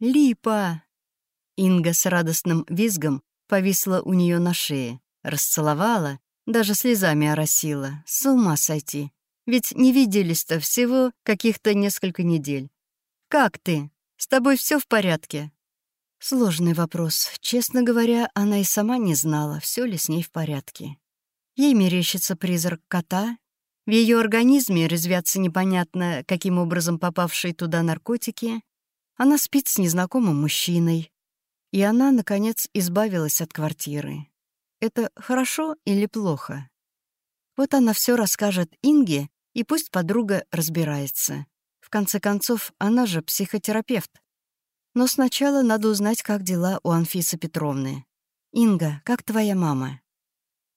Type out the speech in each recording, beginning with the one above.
Липа!» Инга с радостным визгом повисла у нее на шее, расцеловала, даже слезами оросила. С ума сойти. Ведь не виделись-то всего каких-то несколько недель. «Как ты? С тобой все в порядке?» Сложный вопрос. Честно говоря, она и сама не знала, все ли с ней в порядке. Ей мерещится призрак кота. В ее организме резвятся непонятно, каким образом попавшие туда наркотики. Она спит с незнакомым мужчиной. И она, наконец, избавилась от квартиры. Это хорошо или плохо? Вот она все расскажет Инге, и пусть подруга разбирается. В конце концов, она же психотерапевт. Но сначала надо узнать, как дела у Анфисы Петровны. «Инга, как твоя мама?»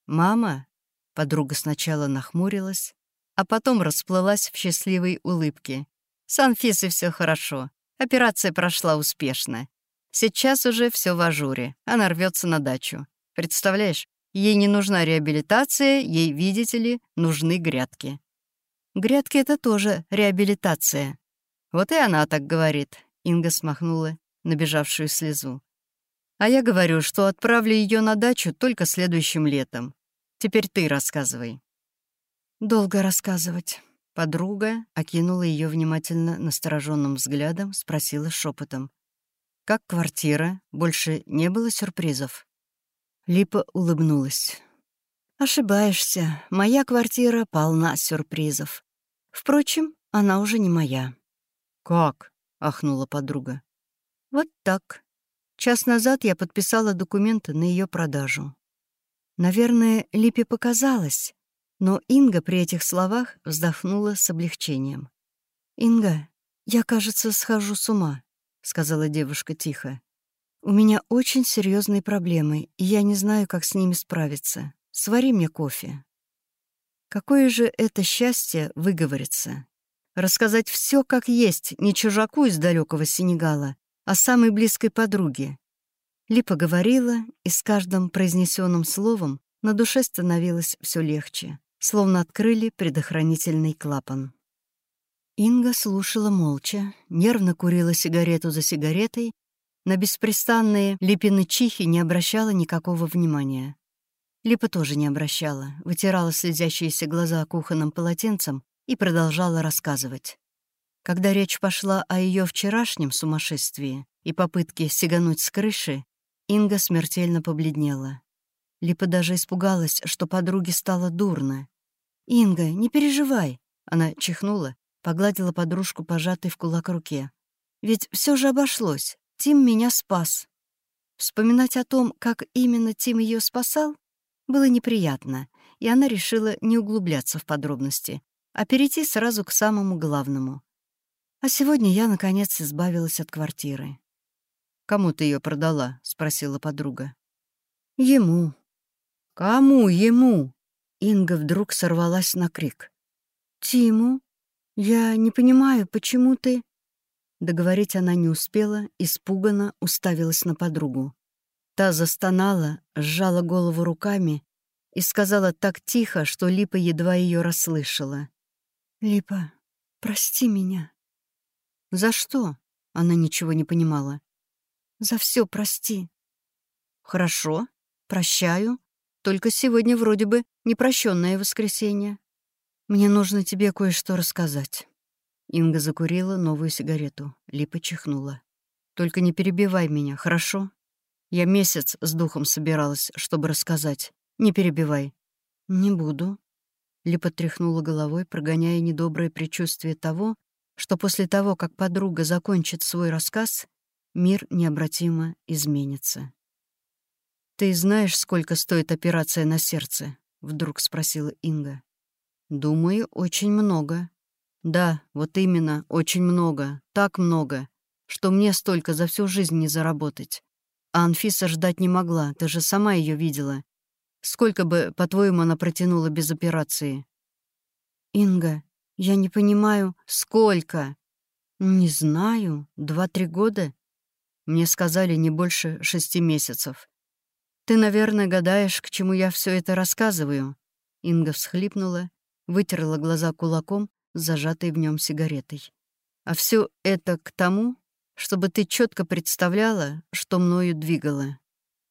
«Мама?» Подруга сначала нахмурилась, а потом расплылась в счастливой улыбке. «С Анфисой все хорошо. Операция прошла успешно. Сейчас уже все в ажуре. Она рвется на дачу. Представляешь, ей не нужна реабилитация, ей, видите ли, нужны грядки. Грядки — это тоже реабилитация. Вот и она так говорит. Инга смахнула набежавшую слезу. А я говорю, что отправлю ее на дачу только следующим летом. Теперь ты рассказывай. Долго рассказывать. Подруга окинула ее внимательно настороженным взглядом, спросила шепотом. «Как квартира? Больше не было сюрпризов?» Липа улыбнулась. «Ошибаешься. Моя квартира полна сюрпризов. Впрочем, она уже не моя». «Как?» — ахнула подруга. «Вот так. Час назад я подписала документы на ее продажу. Наверное, Липе показалось, но Инга при этих словах вздохнула с облегчением. «Инга, я, кажется, схожу с ума», — сказала девушка тихо. У меня очень серьезные проблемы, и я не знаю, как с ними справиться. Свари мне кофе. Какое же это счастье выговориться. Рассказать все как есть, не чужаку из далекого Сенегала, а самой близкой подруге. Липа говорила, и с каждым произнесенным словом на душе становилось все легче, словно открыли предохранительный клапан. Инга слушала молча, нервно курила сигарету за сигаретой на беспрестанные Липины чихи не обращала никакого внимания. Липа тоже не обращала, вытирала слезящиеся глаза кухонным полотенцем и продолжала рассказывать. Когда речь пошла о ее вчерашнем сумасшествии и попытке сигануть с крыши, Инга смертельно побледнела. Липа даже испугалась, что подруге стало дурно. «Инга, не переживай!» Она чихнула, погладила подружку, пожатой в кулак руке. «Ведь все же обошлось. Тим меня спас. Вспоминать о том, как именно Тим ее спасал, было неприятно, и она решила не углубляться в подробности, а перейти сразу к самому главному. А сегодня я, наконец, избавилась от квартиры. «Кому ты ее продала?» — спросила подруга. «Ему». «Кому ему?» Инга вдруг сорвалась на крик. «Тиму? Я не понимаю, почему ты...» Договорить она не успела, испуганно уставилась на подругу. Та застонала, сжала голову руками и сказала так тихо, что Липа едва ее расслышала. «Липа, прости меня». «За что?» — она ничего не понимала. «За все прости». «Хорошо, прощаю. Только сегодня вроде бы непрощенное воскресенье. Мне нужно тебе кое-что рассказать». Инга закурила новую сигарету. Липа чихнула. «Только не перебивай меня, хорошо? Я месяц с духом собиралась, чтобы рассказать. Не перебивай». «Не буду». Липа тряхнула головой, прогоняя недоброе предчувствие того, что после того, как подруга закончит свой рассказ, мир необратимо изменится. «Ты знаешь, сколько стоит операция на сердце?» — вдруг спросила Инга. «Думаю, очень много», да, вот именно, очень много, так много, что мне столько за всю жизнь не заработать. А Анфиса ждать не могла, ты же сама ее видела. Сколько бы, по-твоему, она протянула без операции? Инга, я не понимаю, сколько? Не знаю, два-три года? Мне сказали не больше шести месяцев. Ты, наверное, гадаешь, к чему я все это рассказываю. Инга всхлипнула, вытерла глаза кулаком зажатой в нем сигаретой. А все это к тому, чтобы ты четко представляла, что мною двигало».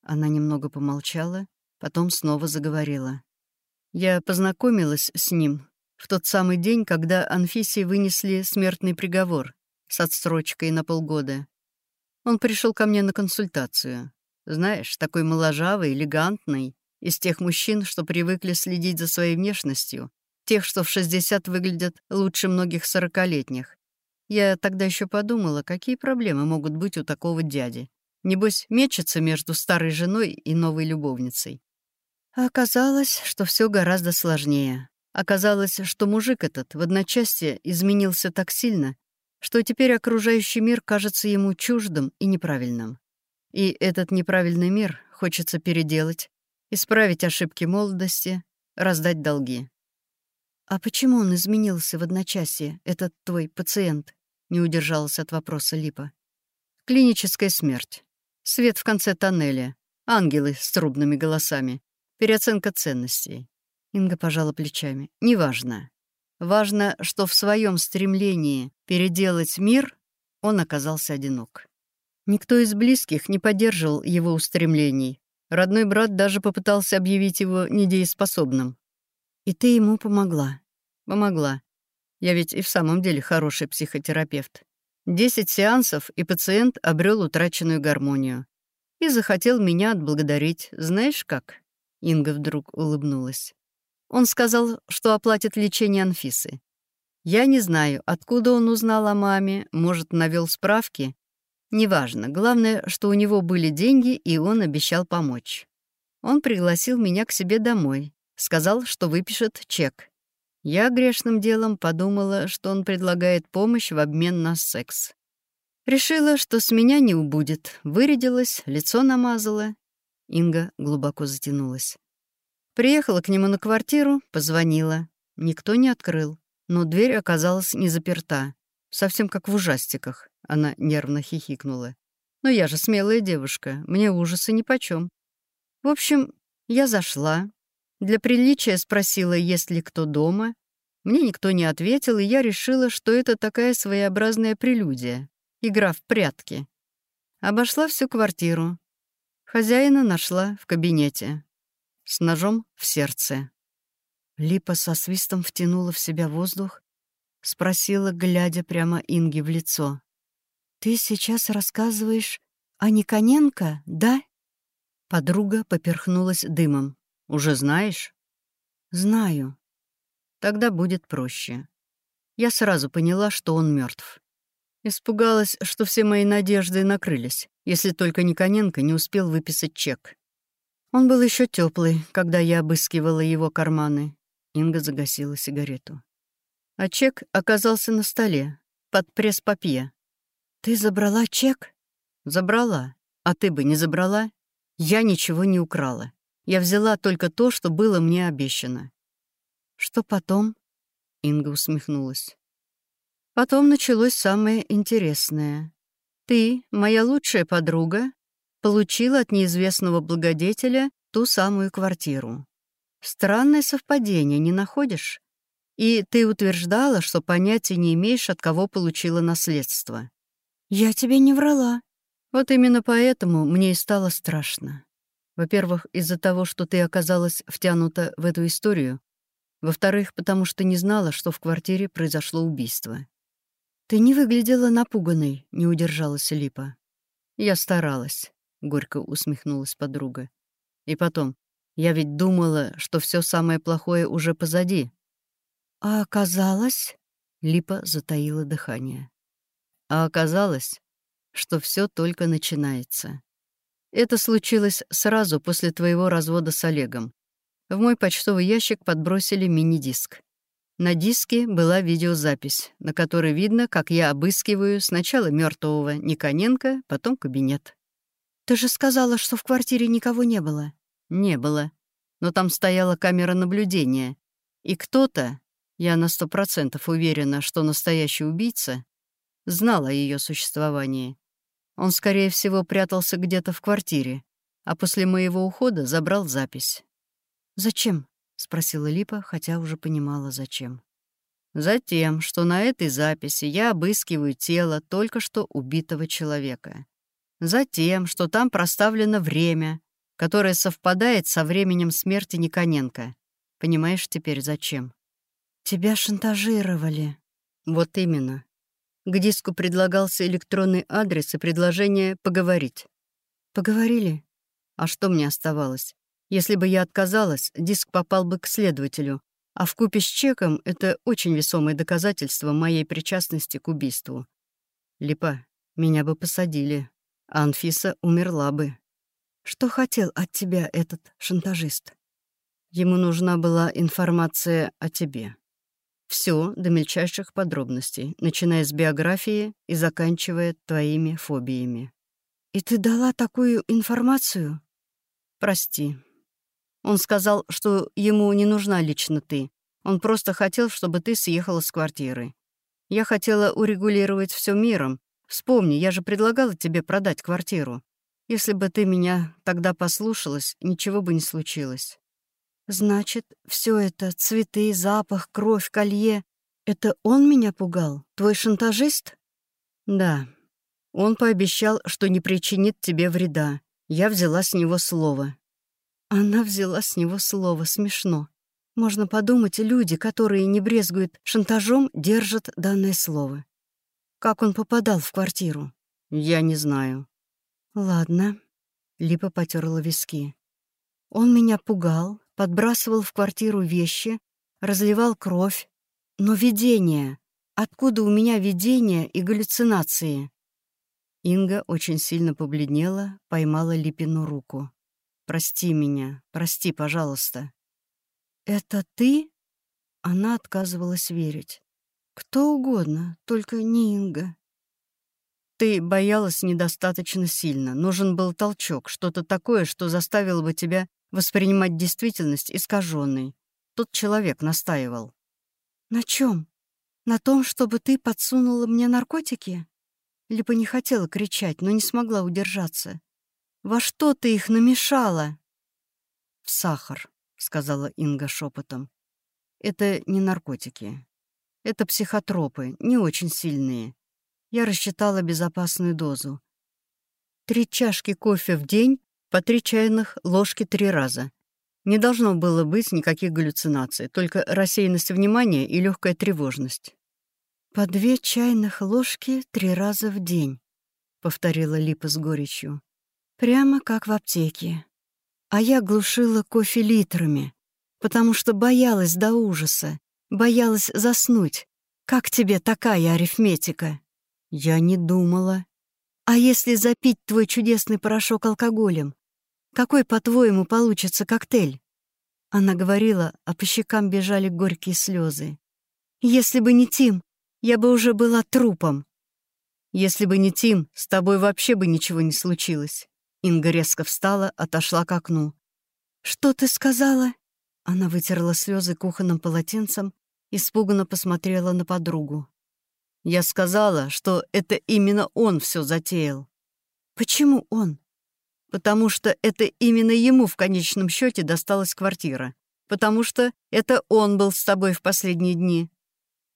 Она немного помолчала, потом снова заговорила. «Я познакомилась с ним в тот самый день, когда Анфисе вынесли смертный приговор с отсрочкой на полгода. Он пришел ко мне на консультацию. Знаешь, такой моложавый, элегантный, из тех мужчин, что привыкли следить за своей внешностью, тех, что в 60 выглядят лучше многих сорокалетних. Я тогда еще подумала, какие проблемы могут быть у такого дяди. Небось, мечется между старой женой и новой любовницей. А оказалось, что все гораздо сложнее. Оказалось, что мужик этот в одночасье изменился так сильно, что теперь окружающий мир кажется ему чуждым и неправильным. И этот неправильный мир хочется переделать, исправить ошибки молодости, раздать долги. «А почему он изменился в одночасье, этот твой пациент?» — не удержалась от вопроса Липа. «Клиническая смерть. Свет в конце тоннеля. Ангелы с трубными голосами. Переоценка ценностей». Инга пожала плечами. «Неважно. Важно, что в своем стремлении переделать мир он оказался одинок. Никто из близких не поддерживал его устремлений. Родной брат даже попытался объявить его недееспособным. «И ты ему помогла?» «Помогла. Я ведь и в самом деле хороший психотерапевт. Десять сеансов, и пациент обрел утраченную гармонию. И захотел меня отблагодарить. Знаешь как?» Инга вдруг улыбнулась. Он сказал, что оплатит лечение Анфисы. Я не знаю, откуда он узнал о маме, может, навел справки. Неважно, главное, что у него были деньги, и он обещал помочь. Он пригласил меня к себе домой, сказал, что выпишет чек. Я грешным делом подумала, что он предлагает помощь в обмен на секс. Решила, что с меня не убудет, вырядилась, лицо намазала. Инга глубоко затянулась. Приехала к нему на квартиру, позвонила. Никто не открыл, но дверь оказалась не заперта. Совсем как в ужастиках. Она нервно хихикнула. Но я же смелая девушка, мне ужасы нипочем. В общем, я зашла. Для приличия спросила, есть ли кто дома. Мне никто не ответил, и я решила, что это такая своеобразная прелюдия. Игра в прятки. Обошла всю квартиру. Хозяина нашла в кабинете с ножом в сердце. Липа со свистом втянула в себя воздух, спросила, глядя прямо Инге в лицо. «Ты сейчас рассказываешь о Никоненко, да?» Подруга поперхнулась дымом. «Уже знаешь?» «Знаю. Тогда будет проще. Я сразу поняла, что он мертв. Испугалась, что все мои надежды накрылись, если только Никоненко не успел выписать чек. Он был еще теплый, когда я обыскивала его карманы. Инга загасила сигарету. А чек оказался на столе, под пресс-папье. «Ты забрала чек?» «Забрала. А ты бы не забрала?» «Я ничего не украла. Я взяла только то, что было мне обещано». «Что потом?» Инга усмехнулась. «Потом началось самое интересное. Ты, моя лучшая подруга, получил от неизвестного благодетеля ту самую квартиру. Странное совпадение, не находишь? И ты утверждала, что понятия не имеешь, от кого получила наследство. Я тебе не врала. Вот именно поэтому мне и стало страшно. Во-первых, из-за того, что ты оказалась втянута в эту историю. Во-вторых, потому что не знала, что в квартире произошло убийство. Ты не выглядела напуганной, не удержалась Липа. Я старалась. — горько усмехнулась подруга. «И потом, я ведь думала, что все самое плохое уже позади». «А оказалось...» — Липа затаила дыхание. «А оказалось, что все только начинается. Это случилось сразу после твоего развода с Олегом. В мой почтовый ящик подбросили мини-диск. На диске была видеозапись, на которой видно, как я обыскиваю сначала мертвого Никоненко, потом кабинет. «Ты же сказала, что в квартире никого не было». «Не было. Но там стояла камера наблюдения. И кто-то, я на сто процентов уверена, что настоящий убийца, знал о ее существовании. Он, скорее всего, прятался где-то в квартире, а после моего ухода забрал запись». «Зачем?» — спросила Липа, хотя уже понимала, зачем. Затем, что на этой записи я обыскиваю тело только что убитого человека. Затем, что там проставлено время, которое совпадает со временем смерти Никоненко. Понимаешь теперь, зачем? Тебя шантажировали. Вот именно. К диску предлагался электронный адрес и предложение поговорить. Поговорили? А что мне оставалось? Если бы я отказалась, диск попал бы к следователю, а в купе с чеком это очень весомое доказательство моей причастности к убийству. Липа, меня бы посадили, а Анфиса умерла бы. Что хотел от тебя этот шантажист? Ему нужна была информация о тебе. Все до мельчайших подробностей, начиная с биографии и заканчивая твоими фобиями. «И ты дала такую информацию?» «Прости». Он сказал, что ему не нужна лично ты. Он просто хотел, чтобы ты съехала с квартиры. Я хотела урегулировать все миром. Вспомни, я же предлагала тебе продать квартиру. Если бы ты меня тогда послушалась, ничего бы не случилось. Значит, все это — цветы, запах, кровь, колье — это он меня пугал? Твой шантажист? Да. Он пообещал, что не причинит тебе вреда. Я взяла с него слово. Она взяла с него слово. Смешно. Можно подумать, люди, которые не брезгуют шантажом, держат данное слово. Как он попадал в квартиру? Я не знаю. Ладно. Липа потерла виски. Он меня пугал, подбрасывал в квартиру вещи, разливал кровь. Но видение... Откуда у меня видение и галлюцинации? Инга очень сильно побледнела, поймала Липину руку. «Прости меня, прости, пожалуйста». «Это ты?» Она отказывалась верить. «Кто угодно, только не Инга». «Ты боялась недостаточно сильно. Нужен был толчок, что-то такое, что заставило бы тебя воспринимать действительность искаженной. Тот человек настаивал. «На чем? На том, чтобы ты подсунула мне наркотики?» Липа не хотела кричать, но не смогла удержаться. «Во что ты их намешала?» «В сахар», — сказала Инга шепотом. «Это не наркотики. Это психотропы, не очень сильные. Я рассчитала безопасную дозу. Три чашки кофе в день по три чайных ложки три раза. Не должно было быть никаких галлюцинаций, только рассеянность внимания и легкая тревожность. «По две чайных ложки три раза в день», — повторила Липа с горечью. «Прямо как в аптеке. А я глушила кофе литрами, потому что боялась до ужаса, боялась заснуть. Как тебе такая арифметика?» «Я не думала». «А если запить твой чудесный порошок алкоголем? Какой, по-твоему, получится коктейль?» Она говорила, а по щекам бежали горькие слезы. «Если бы не Тим, я бы уже была трупом». «Если бы не Тим, с тобой вообще бы ничего не случилось». Инга резко встала, отошла к окну. «Что ты сказала?» Она вытерла слезы кухонным полотенцем, испуганно посмотрела на подругу. «Я сказала, что это именно он все затеял». «Почему он?» потому что это именно ему в конечном счете досталась квартира, потому что это он был с тобой в последние дни».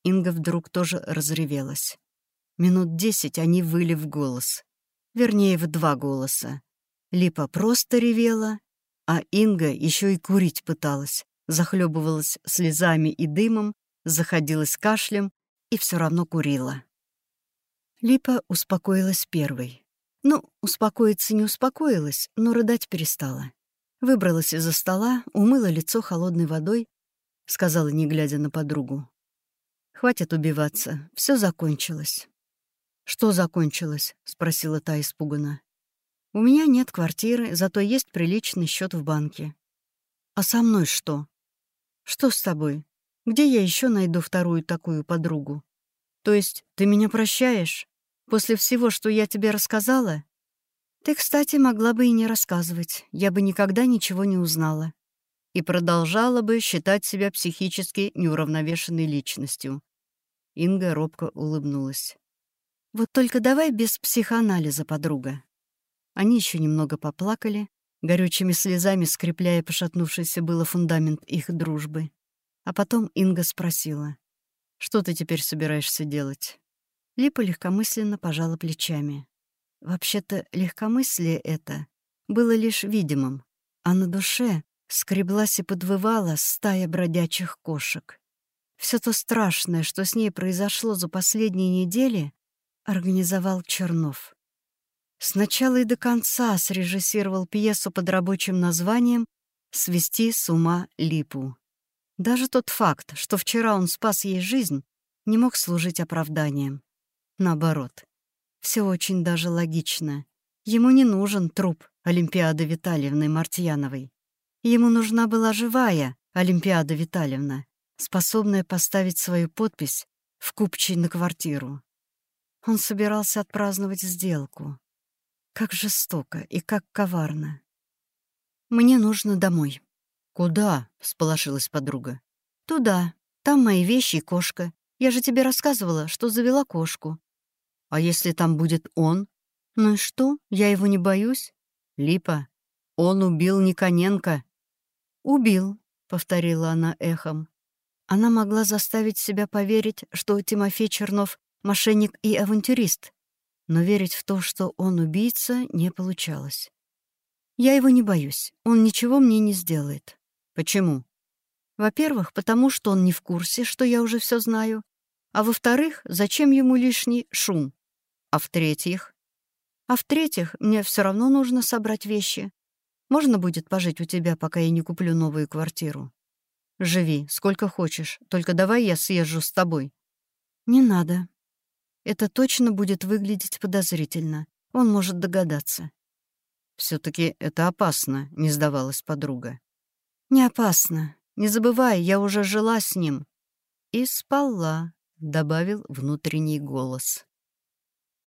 Инга вдруг тоже разревелась. Минут десять они выли в голос. Вернее, в два голоса. Липа просто ревела, а Инга еще и курить пыталась, захлебывалась слезами и дымом, заходилась кашлем и все равно курила. Липа успокоилась первой. Ну, успокоиться не успокоилась, но рыдать перестала. Выбралась из-за стола, умыла лицо холодной водой, сказала, не глядя на подругу. «Хватит убиваться, все закончилось». «Что закончилось?» — спросила та испуганно. «У меня нет квартиры, зато есть приличный счет в банке». «А со мной что?» «Что с тобой? Где я еще найду вторую такую подругу? То есть ты меня прощаешь?» После всего, что я тебе рассказала? Ты, кстати, могла бы и не рассказывать. Я бы никогда ничего не узнала. И продолжала бы считать себя психически неуравновешенной личностью. Инга робко улыбнулась. «Вот только давай без психоанализа, подруга». Они еще немного поплакали, горючими слезами скрепляя пошатнувшийся было фундамент их дружбы. А потом Инга спросила. Что ты теперь собираешься делать?» Липа легкомысленно пожала плечами. Вообще-то легкомыслие это было лишь видимым, а на душе скреблась и подвывала стая бродячих кошек. Все то страшное, что с ней произошло за последние недели, организовал Чернов. Сначала и до конца срежиссировал пьесу под рабочим названием «Свести с ума липу». Даже тот факт, что вчера он спас ей жизнь, не мог служить оправданием. Наоборот, все очень даже логично. Ему не нужен труп Олимпиады Витальевны Мартьяновой. Ему нужна была живая Олимпиада Витальевна, способная поставить свою подпись в купчей на квартиру. Он собирался отпраздновать сделку. Как жестоко и как коварно. «Мне нужно домой». «Куда?» — всполошилась подруга. «Туда. Там мои вещи и кошка. Я же тебе рассказывала, что завела кошку». «А если там будет он?» «Ну и что? Я его не боюсь». «Липа, он убил Никоненко». «Убил», — повторила она эхом. Она могла заставить себя поверить, что Тимофей Чернов — мошенник и авантюрист, но верить в то, что он убийца, не получалось. Я его не боюсь, он ничего мне не сделает. Почему? Во-первых, потому что он не в курсе, что я уже все знаю. А во-вторых, зачем ему лишний шум? А в-третьих? А в-третьих, мне все равно нужно собрать вещи. Можно будет пожить у тебя, пока я не куплю новую квартиру? Живи, сколько хочешь, только давай я съезжу с тобой. Не надо. Это точно будет выглядеть подозрительно. Он может догадаться. все таки это опасно», — не сдавалась подруга. «Не опасно. Не забывай, я уже жила с ним». «И спала», — добавил внутренний голос.